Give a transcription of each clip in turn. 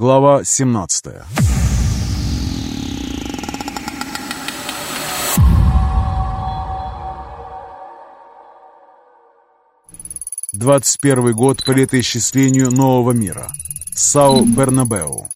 Глава 17 Двадцать первый год по летоисчислению нового мира. Сау Бернабеу.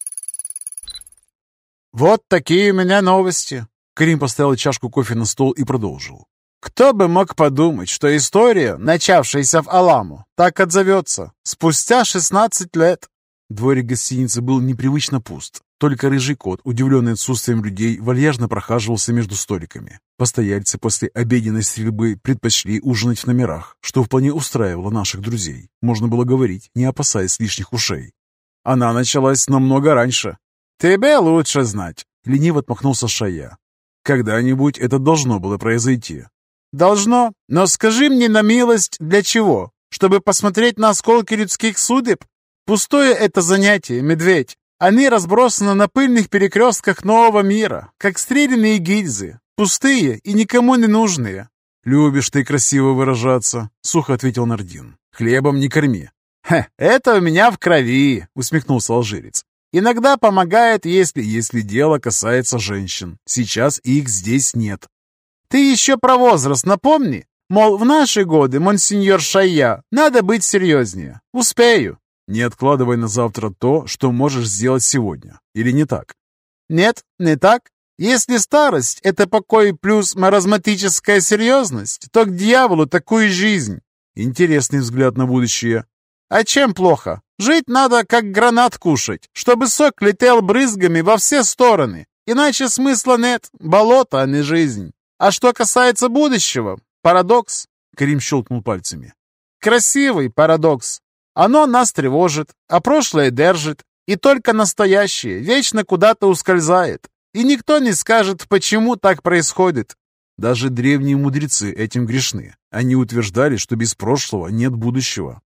«Вот такие у меня новости!» Карим поставил чашку кофе на стол и продолжил. Кто бы мог подумать, что история, начавшаяся в Аламу, так отзовется спустя 16 лет. Дворик гостиницы был непривычно пуст. Только рыжий кот, удивленный отсутствием людей, вальяжно прохаживался между столиками. Постояльцы после обеденной стрельбы предпочли ужинать в номерах, что вполне устраивало наших друзей. Можно было говорить, не опасаясь лишних ушей. Она началась намного раньше. Тебе лучше знать. Лениво отмахнулся Шая. Когда-нибудь это должно было произойти. Должно. Но скажи мне на милость, для чего? Чтобы посмотреть на осколки людских судеб? Пустое это занятие, медведь. Они разбросаны на пыльных перекрестках нового мира, как стрелянные гильзы. Пустые и никому не нужные. «Любишь ты красиво выражаться», — сухо ответил Нардин. «Хлебом не корми». «Хе, это у меня в крови», — усмехнулся алжирец. «Иногда помогает, если, если дело касается женщин. Сейчас их здесь нет. Ты еще про возраст напомни. Мол, в наши годы, монсеньор Шая, надо быть серьезнее. Успею. Не откладывай на завтра то, что можешь сделать сегодня. Или не так? Нет, не так. Если старость — это покой плюс маразматическая серьезность, то к дьяволу такую жизнь. Интересный взгляд на будущее. А чем плохо? Жить надо, как гранат кушать, чтобы сок летел брызгами во все стороны. Иначе смысла нет. Болото, а не жизнь. А что касается будущего, парадокс. Карим щелкнул пальцами. Красивый парадокс. Оно нас тревожит, а прошлое держит. И только настоящее вечно куда-то ускользает. И никто не скажет, почему так происходит. Даже древние мудрецы этим грешны. Они утверждали, что без прошлого нет будущего.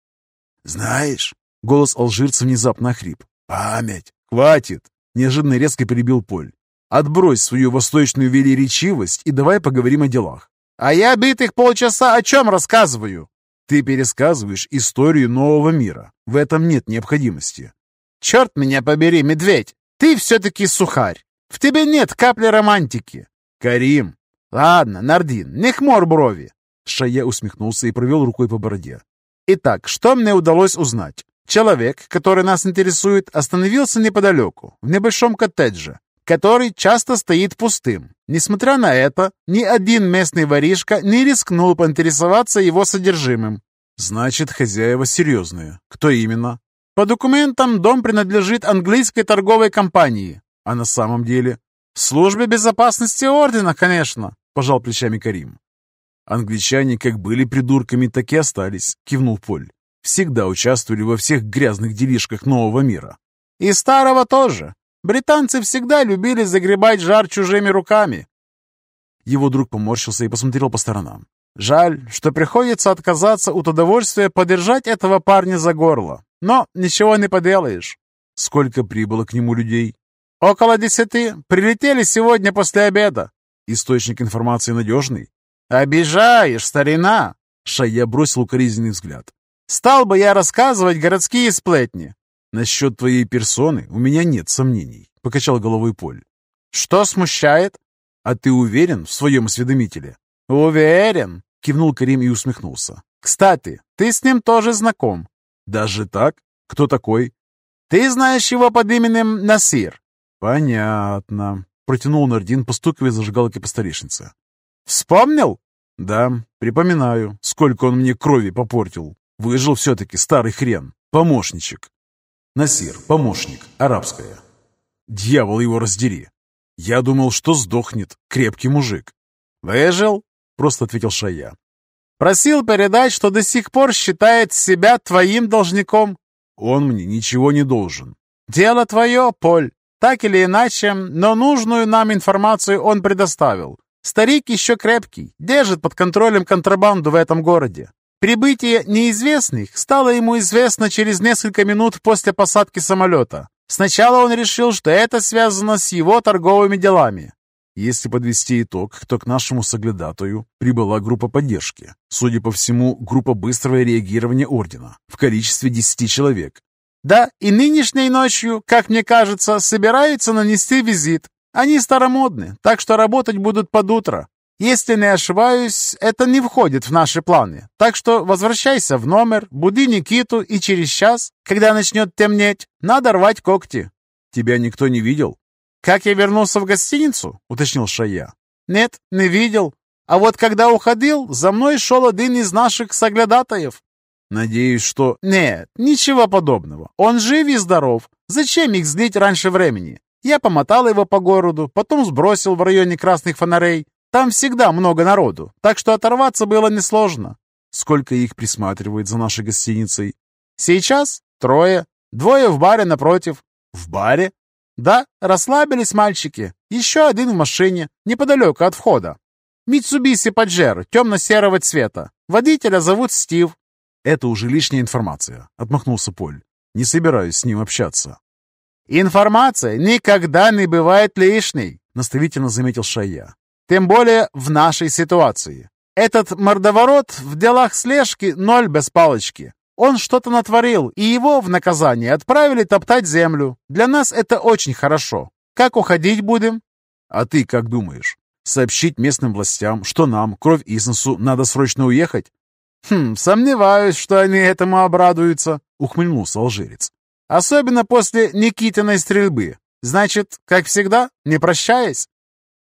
«Знаешь...» — голос алжирца внезапно охрип. «Память!» «Хватит!» — неожиданно резко перебил Поль. Отбрось свою восточную велеречивость и давай поговорим о делах. А я битых полчаса о чем рассказываю? Ты пересказываешь историю нового мира. В этом нет необходимости. Черт меня побери, медведь! Ты все-таки сухарь. В тебе нет капли романтики. Карим. Ладно, Нардин, не хмор брови. Шая усмехнулся и провел рукой по бороде. Итак, что мне удалось узнать? Человек, который нас интересует, остановился неподалеку, в небольшом коттедже который часто стоит пустым. Несмотря на это, ни один местный воришка не рискнул поинтересоваться его содержимым. Значит, хозяева серьезные. Кто именно? По документам дом принадлежит английской торговой компании. А на самом деле? Службе безопасности ордена, конечно, пожал плечами Карим. Англичане как были придурками, так и остались, кивнул Поль. Всегда участвовали во всех грязных делишках нового мира. И старого тоже. Британцы всегда любили загребать жар чужими руками. Его друг поморщился и посмотрел по сторонам. Жаль, что приходится отказаться от удовольствия подержать этого парня за горло. Но ничего не поделаешь. Сколько прибыло к нему людей? Около десяти. Прилетели сегодня после обеда. Источник информации надежный? Обижаешь, старина. Шая бросил укоризненный взгляд. Стал бы я рассказывать городские сплетни. «Насчет твоей персоны у меня нет сомнений», — покачал головой Поль. «Что смущает?» «А ты уверен в своем осведомителе?» «Уверен», — кивнул Карим и усмехнулся. «Кстати, ты с ним тоже знаком». «Даже так? Кто такой?» «Ты знаешь его под именем Насир». «Понятно», — протянул Нардин, постукивая зажигалкой по столешнице. «Вспомнил?» «Да, припоминаю, сколько он мне крови попортил. Выжил все-таки старый хрен, помощничек». Насир, помощник, арабская. Дьявол его раздери. Я думал, что сдохнет, крепкий мужик. Выжил? Просто ответил Шая. Просил передать, что до сих пор считает себя твоим должником. Он мне ничего не должен. Дело твое, Поль. Так или иначе, но нужную нам информацию он предоставил. Старик еще крепкий, держит под контролем контрабанду в этом городе. Прибытие неизвестных стало ему известно через несколько минут после посадки самолета. Сначала он решил, что это связано с его торговыми делами. Если подвести итог, то к нашему соглядатую прибыла группа поддержки. Судя по всему, группа быстрого реагирования Ордена в количестве 10 человек. Да, и нынешней ночью, как мне кажется, собираются нанести визит. Они старомодны, так что работать будут под утро. Если не ошибаюсь, это не входит в наши планы. Так что возвращайся в номер, буди Никиту, и через час, когда начнет темнеть, надо рвать когти. Тебя никто не видел? Как я вернулся в гостиницу? Уточнил Шая. Нет, не видел. А вот когда уходил, за мной шел один из наших соглядатаев. Надеюсь, что... Нет, ничего подобного. Он жив и здоров. Зачем их злить раньше времени? Я помотал его по городу, потом сбросил в районе красных фонарей. Там всегда много народу, так что оторваться было несложно. Сколько их присматривает за нашей гостиницей? Сейчас трое. Двое в баре напротив. В баре? Да, расслабились мальчики. Еще один в машине, неподалеку от входа. Митсубиси Паджеро, темно-серого цвета. Водителя зовут Стив. Это уже лишняя информация, отмахнулся Поль. Не собираюсь с ним общаться. Информация никогда не бывает лишней, наставительно заметил Шая. Тем более в нашей ситуации. Этот мордоворот в делах слежки ноль без палочки. Он что-то натворил, и его в наказание отправили топтать землю. Для нас это очень хорошо. Как уходить будем? А ты как думаешь? Сообщить местным властям, что нам, кровь Иснесу, надо срочно уехать? Хм, сомневаюсь, что они этому обрадуются, ухмыльнулся алжирец. Особенно после Никитиной стрельбы. Значит, как всегда, не прощаясь?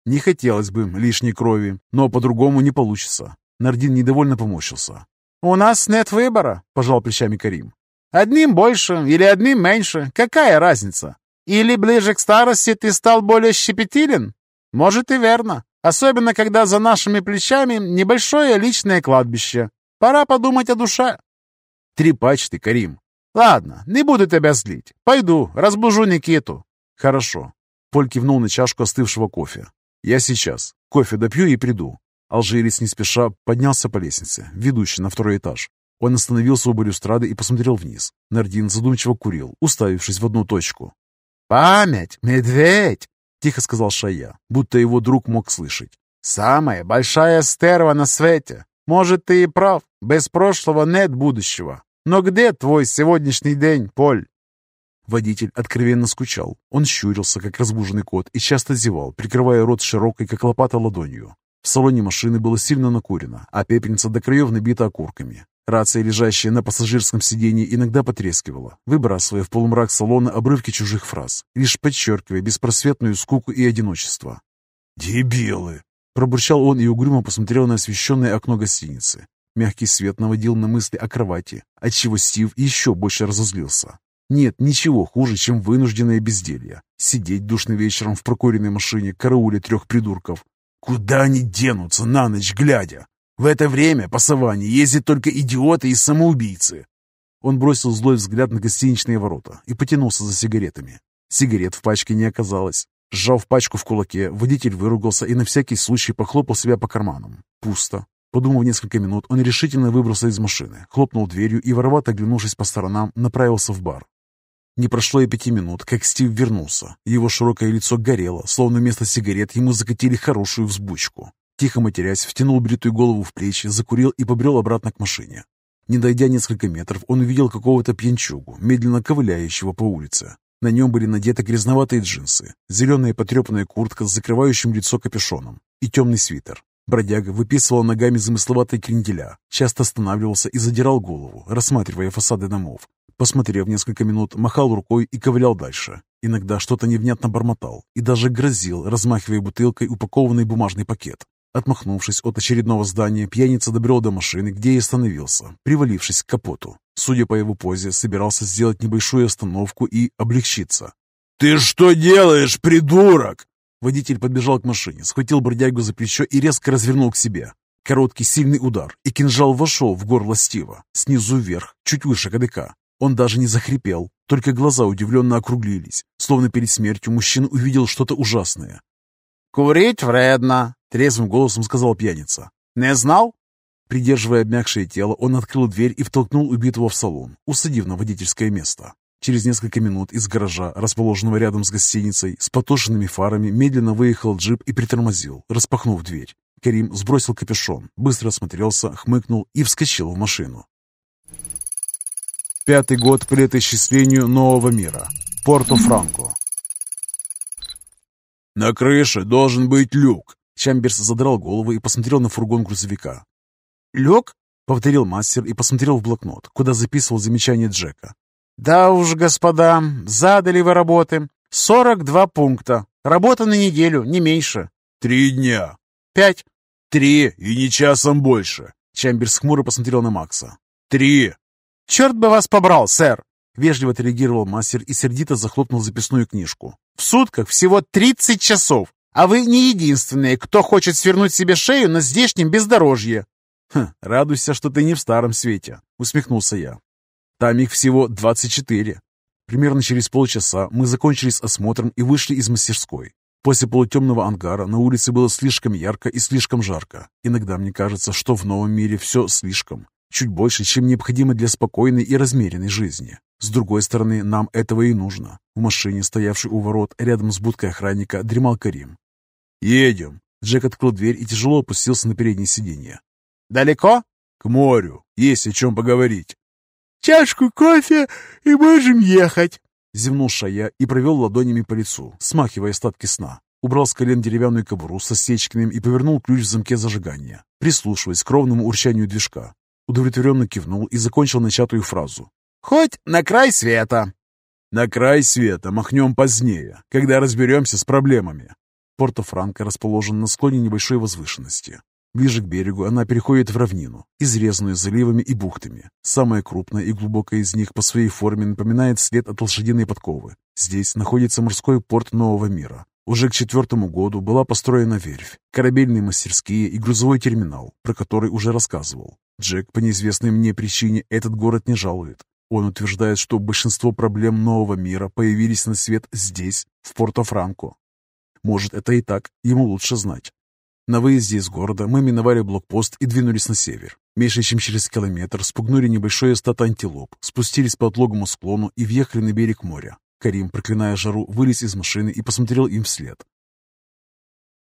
Не хотелось бы лишней крови, но по-другому не получится. Нардин недовольно помощился. «У нас нет выбора», — пожал плечами Карим. «Одним больше или одним меньше, какая разница? Или ближе к старости ты стал более щепетилен? Может и верно, особенно когда за нашими плечами небольшое личное кладбище. Пора подумать о душе». «Трепач ты, Карим». «Ладно, не буду тебя злить. Пойду, разбужу Никиту». «Хорошо». Поль кивнул на чашку остывшего кофе. «Я сейчас. Кофе допью и приду». Алжирец не спеша поднялся по лестнице, ведущей на второй этаж. Он остановился у балюстрады и посмотрел вниз. Нардин задумчиво курил, уставившись в одну точку. «Память, медведь!» — тихо сказал Шая, будто его друг мог слышать. «Самая большая стерва на свете. Может, ты и прав, без прошлого нет будущего. Но где твой сегодняшний день, Поль?» Водитель откровенно скучал. Он щурился, как разбуженный кот, и часто зевал, прикрывая рот широкой, как лопата, ладонью. В салоне машины было сильно накурено, а пепельница до краев набита окурками. Рация, лежащая на пассажирском сиденье, иногда потрескивала, выбрасывая в полумрак салона обрывки чужих фраз, лишь подчеркивая беспросветную скуку и одиночество. «Дебилы!» — пробурчал он и угрюмо посмотрел на освещенное окно гостиницы. Мягкий свет наводил на мысли о кровати, отчего Стив еще больше разозлился. Нет ничего хуже, чем вынужденное безделье. Сидеть душным вечером в прокуренной машине, карауле трех придурков. Куда они денутся на ночь глядя? В это время по саванне ездят только идиоты и самоубийцы. Он бросил злой взгляд на гостиничные ворота и потянулся за сигаретами. Сигарет в пачке не оказалось. Сжав пачку в кулаке, водитель выругался и на всякий случай похлопал себя по карманам. Пусто. Подумав несколько минут, он решительно выбрался из машины, хлопнул дверью и, воровато оглянувшись по сторонам, направился в бар. Не прошло и пяти минут, как Стив вернулся. Его широкое лицо горело, словно вместо сигарет ему закатили хорошую взбучку. Тихо матерясь, втянул бритую голову в плечи, закурил и побрел обратно к машине. Не дойдя несколько метров, он увидел какого-то пьянчугу, медленно ковыляющего по улице. На нем были надеты грязноватые джинсы, зеленая потрепанная куртка с закрывающим лицо капюшоном и темный свитер. Бродяга выписывал ногами замысловатые кренделя, часто останавливался и задирал голову, рассматривая фасады домов, Посмотрев несколько минут, махал рукой и ковылял дальше. Иногда что-то невнятно бормотал и даже грозил, размахивая бутылкой упакованный бумажный пакет. Отмахнувшись от очередного здания, пьяница добрел до машины, где и остановился, привалившись к капоту. Судя по его позе, собирался сделать небольшую остановку и облегчиться. «Ты что делаешь, придурок?» Водитель подбежал к машине, схватил бродягу за плечо и резко развернул к себе. Короткий сильный удар, и кинжал вошел в горло Стива, снизу вверх, чуть выше кадыка. Он даже не захрипел, только глаза удивленно округлились, словно перед смертью мужчина увидел что-то ужасное. «Курить вредно», — трезвым голосом сказал пьяница. «Не знал?» Придерживая обмякшее тело, он открыл дверь и втолкнул убитого в салон, усадив на водительское место. Через несколько минут из гаража, расположенного рядом с гостиницей, с потушенными фарами, медленно выехал джип и притормозил, распахнув дверь. Карим сбросил капюшон, быстро осмотрелся, хмыкнул и вскочил в машину. Пятый год по летоисчислению нового мира. Порто-Франко. «На крыше должен быть люк», Чамберс задрал голову и посмотрел на фургон грузовика. «Люк?» — повторил мастер и посмотрел в блокнот, куда записывал замечание Джека. «Да уж, господа, задали вы работы. Сорок два пункта. Работа на неделю, не меньше». «Три дня». «Пять». «Три и не часом больше». Чамберс хмуро посмотрел на Макса. «Три». «Черт бы вас побрал, сэр!» Вежливо отреагировал мастер и сердито захлопнул записную книжку. «В сутках всего тридцать часов, а вы не единственные, кто хочет свернуть себе шею на здешнем бездорожье». «Хм, радуйся, что ты не в старом свете», — усмехнулся я. «Там их всего двадцать четыре». Примерно через полчаса мы закончили с осмотром и вышли из мастерской. После полутемного ангара на улице было слишком ярко и слишком жарко. Иногда мне кажется, что в новом мире все слишком. Чуть больше, чем необходимо для спокойной и размеренной жизни. С другой стороны, нам этого и нужно. В машине, стоявшей у ворот, рядом с будкой охранника, дремал Карим. «Едем!» Джек открыл дверь и тяжело опустился на переднее сиденье. «Далеко?» «К морю. Есть о чем поговорить». «Чашку кофе и можем ехать!» Зевнул Шая и провел ладонями по лицу, смахивая остатки сна. Убрал с колен деревянную кобуру со сечкиным и повернул ключ в замке зажигания, прислушиваясь к ровному урчанию движка. Удовлетворенно кивнул и закончил начатую фразу. «Хоть на край света!» «На край света махнем позднее, когда разберемся с проблемами». Порто-Франко расположен на склоне небольшой возвышенности. Ближе к берегу она переходит в равнину, изрезанную заливами и бухтами. Самая крупная и глубокая из них по своей форме напоминает след от лошадиной подковы. Здесь находится морской порт Нового мира. Уже к четвертому году была построена верфь, корабельные мастерские и грузовой терминал, про который уже рассказывал. Джек по неизвестной мне причине этот город не жалует. Он утверждает, что большинство проблем нового мира появились на свет здесь, в Порто-Франко. Может, это и так, ему лучше знать. На выезде из города мы миновали блокпост и двинулись на север. Меньше чем через километр спугнули небольшое стадо антилоп, спустились по отлогому склону и въехали на берег моря. Карим, проклиная жару, вылез из машины и посмотрел им вслед.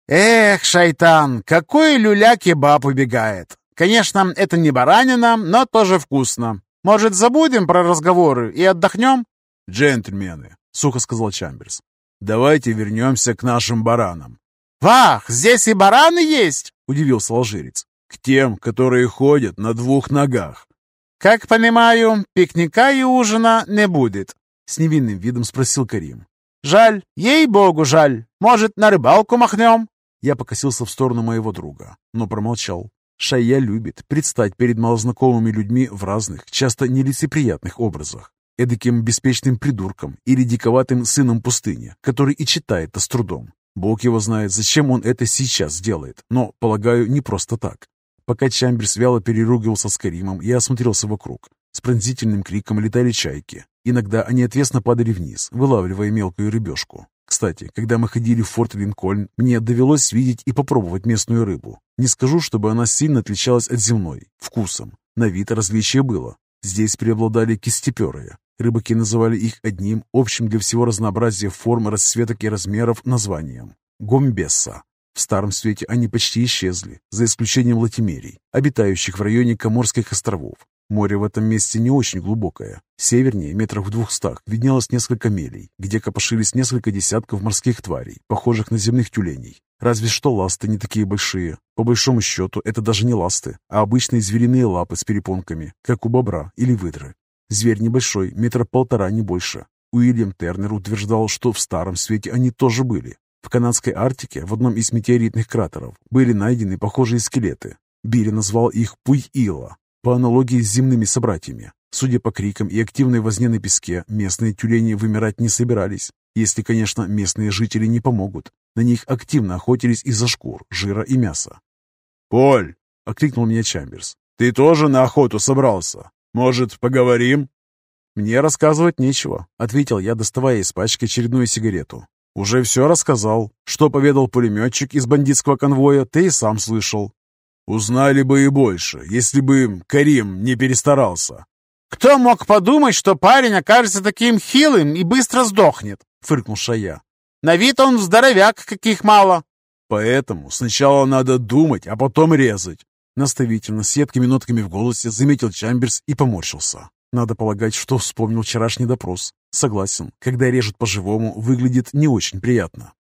«Эх, шайтан, какой люля-кебаб убегает! Конечно, это не баранина, но тоже вкусно. Может, забудем про разговоры и отдохнем?» «Джентльмены», — сухо сказал Чамберс, — «давайте вернемся к нашим баранам. «Вах, здесь и бараны есть!» — удивился алжирец. «К тем, которые ходят на двух ногах». «Как понимаю, пикника и ужина не будет», — с невинным видом спросил Карим. «Жаль, ей-богу жаль. Может, на рыбалку махнем?» Я покосился в сторону моего друга, но промолчал. Шая любит предстать перед малознакомыми людьми в разных, часто нелицеприятных образах. Эдаким беспечным придурком или диковатым сыном пустыни, который и читает-то с трудом. Бог его знает, зачем он это сейчас делает, но, полагаю, не просто так. Пока Чамберс вяло переругивался с Каримом, я осмотрелся вокруг. С пронзительным криком летали чайки. Иногда они отвесно падали вниз, вылавливая мелкую рыбешку. Кстати, когда мы ходили в форт Линкольн, мне довелось видеть и попробовать местную рыбу. Не скажу, чтобы она сильно отличалась от земной, вкусом. На вид различие было. Здесь преобладали кистеперые, Рыбаки называли их одним, общим для всего разнообразия форм, расцветок и размеров названием – гомбесса. В Старом Свете они почти исчезли, за исключением латимерий, обитающих в районе Коморских островов. Море в этом месте не очень глубокое. Севернее, метров в двухстах, виднелось несколько мелей, где копошились несколько десятков морских тварей, похожих на земных тюленей. Разве что ласты не такие большие. По большому счету, это даже не ласты, а обычные звериные лапы с перепонками, как у бобра или выдры. Зверь небольшой, метра полтора, не больше. Уильям Тернер утверждал, что в Старом Свете они тоже были. В канадской Арктике, в одном из метеоритных кратеров, были найдены похожие скелеты. Билли назвал их Пуй-Ила, по аналогии с земными собратьями. Судя по крикам и активной возне на песке, местные тюлени вымирать не собирались. Если, конечно, местные жители не помогут. На них активно охотились из-за шкур, жира и мяса. «Поль!» — окликнул меня Чамберс. «Ты тоже на охоту собрался?» «Может, поговорим?» «Мне рассказывать нечего», — ответил я, доставая из пачки очередную сигарету. «Уже все рассказал. Что поведал пулеметчик из бандитского конвоя, ты и сам слышал». «Узнали бы и больше, если бы Карим не перестарался». «Кто мог подумать, что парень окажется таким хилым и быстро сдохнет?» — фыркнул Шая. «На вид он здоровяк, каких мало». «Поэтому сначала надо думать, а потом резать. Наставительно, с едкими нотками в голосе, заметил Чамберс и поморщился. Надо полагать, что вспомнил вчерашний допрос. Согласен, когда режут по-живому, выглядит не очень приятно.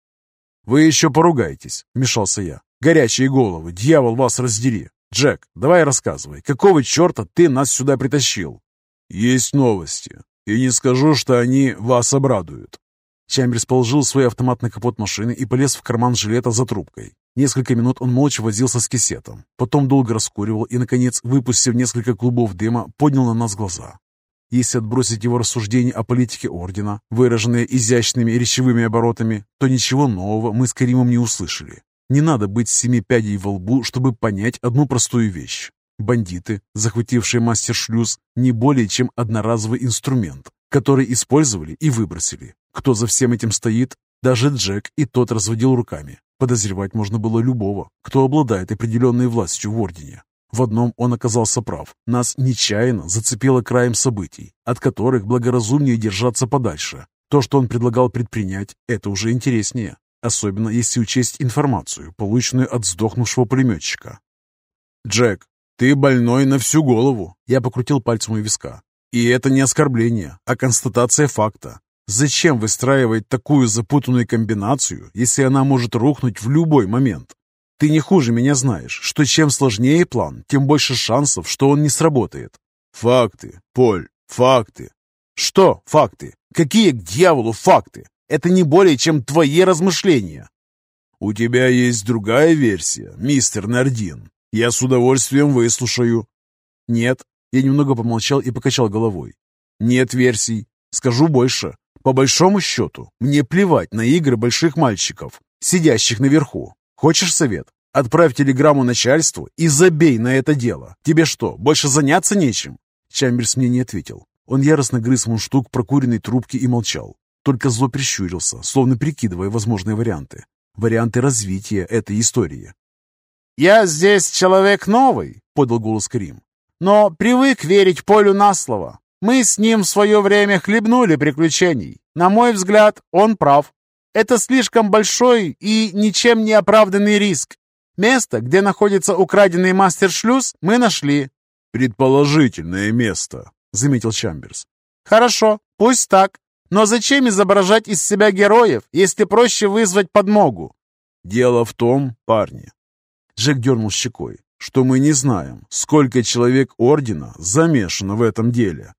«Вы еще поругаетесь», — вмешался я. «Горячие головы, дьявол вас раздери! Джек, давай рассказывай, какого черта ты нас сюда притащил?» «Есть новости, и не скажу, что они вас обрадуют». Чамберс положил свой автомат на капот машины и полез в карман жилета за трубкой. Несколько минут он молча возился с кисетом, потом долго раскуривал и, наконец, выпустив несколько клубов дыма, поднял на нас глаза. Если отбросить его рассуждения о политике Ордена, выраженные изящными речевыми оборотами, то ничего нового мы с Каримом не услышали. Не надо быть семи пядей во лбу, чтобы понять одну простую вещь. Бандиты, захватившие мастер-шлюз, не более чем одноразовый инструмент, который использовали и выбросили. Кто за всем этим стоит, даже Джек и тот разводил руками. Подозревать можно было любого, кто обладает определенной властью в Ордене. В одном он оказался прав. Нас нечаянно зацепило краем событий, от которых благоразумнее держаться подальше. То, что он предлагал предпринять, это уже интереснее. Особенно если учесть информацию, полученную от сдохнувшего пулеметчика. «Джек, ты больной на всю голову!» Я покрутил пальцем у виска. «И это не оскорбление, а констатация факта. Зачем выстраивать такую запутанную комбинацию, если она может рухнуть в любой момент? Ты не хуже меня знаешь, что чем сложнее план, тем больше шансов, что он не сработает. Факты, Поль, факты. Что факты? Какие к дьяволу факты? Это не более чем твои размышления. У тебя есть другая версия, мистер Нардин. Я с удовольствием выслушаю. Нет, я немного помолчал и покачал головой. Нет версий. Скажу больше. По большому счету, мне плевать на игры больших мальчиков, сидящих наверху. Хочешь совет? Отправь телеграмму начальству и забей на это дело. Тебе что, больше заняться нечем?» Чамберс мне не ответил. Он яростно грыз мундштук прокуренной трубки и молчал. Только зло прищурился, словно прикидывая возможные варианты. Варианты развития этой истории. «Я здесь человек новый», — подал голос Карим. «Но привык верить Полю на слово. Мы с ним в свое время хлебнули приключений. На мой взгляд, он прав. Это слишком большой и ничем не оправданный риск. Место, где находится украденный мастер-шлюз, мы нашли». «Предположительное место», — заметил Чамберс. «Хорошо, пусть так. Но зачем изображать из себя героев, если проще вызвать подмогу?» «Дело в том, парни...» Джек дернул щекой, что мы не знаем, сколько человек Ордена замешано в этом деле.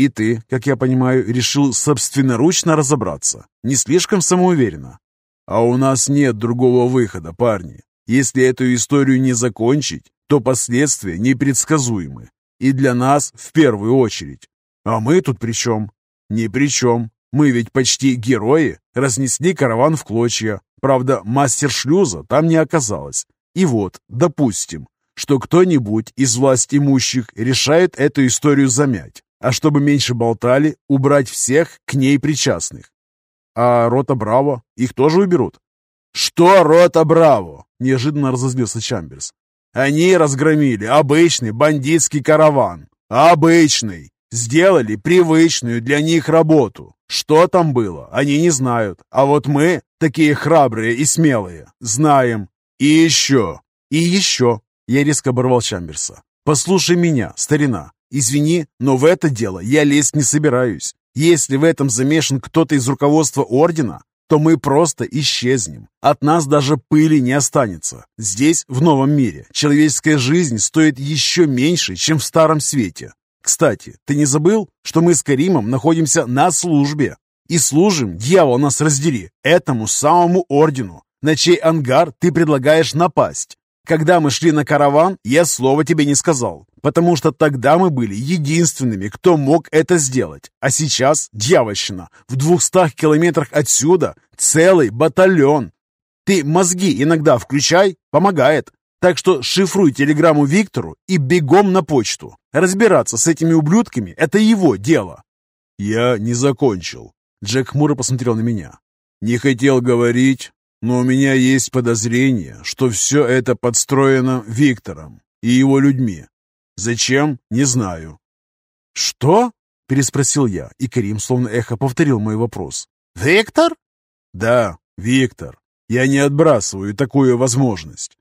И ты, как я понимаю, решил собственноручно разобраться. Не слишком самоуверенно. А у нас нет другого выхода, парни. Если эту историю не закончить, то последствия непредсказуемы. И для нас в первую очередь. А мы тут при чем? Ни при чем. Мы ведь почти герои. Разнесли караван в клочья. Правда, мастер шлюза там не оказалось. И вот, допустим, что кто-нибудь из власть имущих решает эту историю замять а чтобы меньше болтали, убрать всех к ней причастных. А рота Браво, их тоже уберут? Что рота Браво? Неожиданно разозлился Чамберс. Они разгромили обычный бандитский караван. Обычный. Сделали привычную для них работу. Что там было, они не знают. А вот мы, такие храбрые и смелые, знаем. И еще. И еще. Я резко оборвал Чамберса. Послушай меня, старина. Извини, но в это дело я лезть не собираюсь. Если в этом замешан кто-то из руководства Ордена, то мы просто исчезнем. От нас даже пыли не останется. Здесь, в новом мире, человеческая жизнь стоит еще меньше, чем в Старом Свете. Кстати, ты не забыл, что мы с Каримом находимся на службе? И служим, дьявол нас раздери, этому самому Ордену, на чей ангар ты предлагаешь напасть. Когда мы шли на караван, я слова тебе не сказал, потому что тогда мы были единственными, кто мог это сделать. А сейчас, дьявольщина, в двухстах километрах отсюда целый батальон. Ты мозги иногда включай, помогает. Так что шифруй телеграмму Виктору и бегом на почту. Разбираться с этими ублюдками – это его дело. Я не закончил. Джек хмуро посмотрел на меня. Не хотел говорить, но у меня есть подозрение, что все это подстроено Виктором и его людьми. Зачем? Не знаю. «Что?» – переспросил я, и Карим словно эхо повторил мой вопрос. «Виктор?» «Да, Виктор. Я не отбрасываю такую возможность».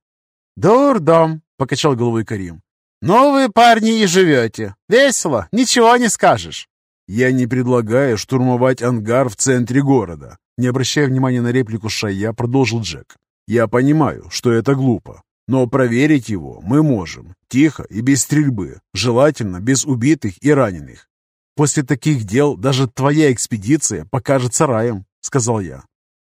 «Дурдом», – покачал головой Карим. «Ну вы, парни, и живете. Весело, ничего не скажешь». «Я не предлагаю штурмовать ангар в центре города», не обращая внимания на реплику Шая, продолжил Джек. «Я понимаю, что это глупо, но проверить его мы можем, тихо и без стрельбы, желательно без убитых и раненых. После таких дел даже твоя экспедиция покажется раем», — сказал я.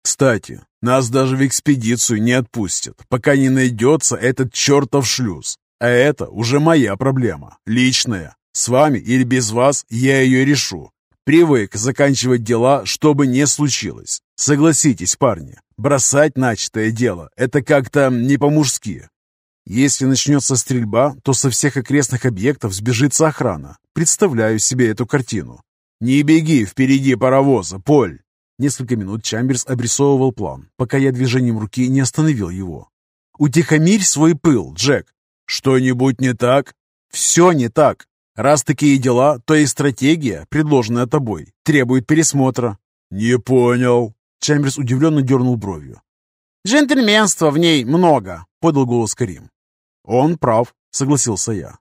«Кстати, нас даже в экспедицию не отпустят, пока не найдется этот чертов шлюз. А это уже моя проблема, личная. С вами или без вас я ее решу. Привык заканчивать дела, что бы ни случилось. Согласитесь, парни, бросать начатое дело – это как-то не по-мужски. Если начнется стрельба, то со всех окрестных объектов сбежится охрана. Представляю себе эту картину. «Не беги впереди паровоза, Поль!» Несколько минут Чамберс обрисовывал план, пока я движением руки не остановил его. «Утихомирь свой пыл, Джек. Что-нибудь не так? Все не так. Раз такие дела, то и стратегия, предложенная тобой, требует пересмотра. Не понял. Чамберс удивленно дернул бровью. «Джентльменства в ней много», — подал голос Карим. «Он прав», — согласился я.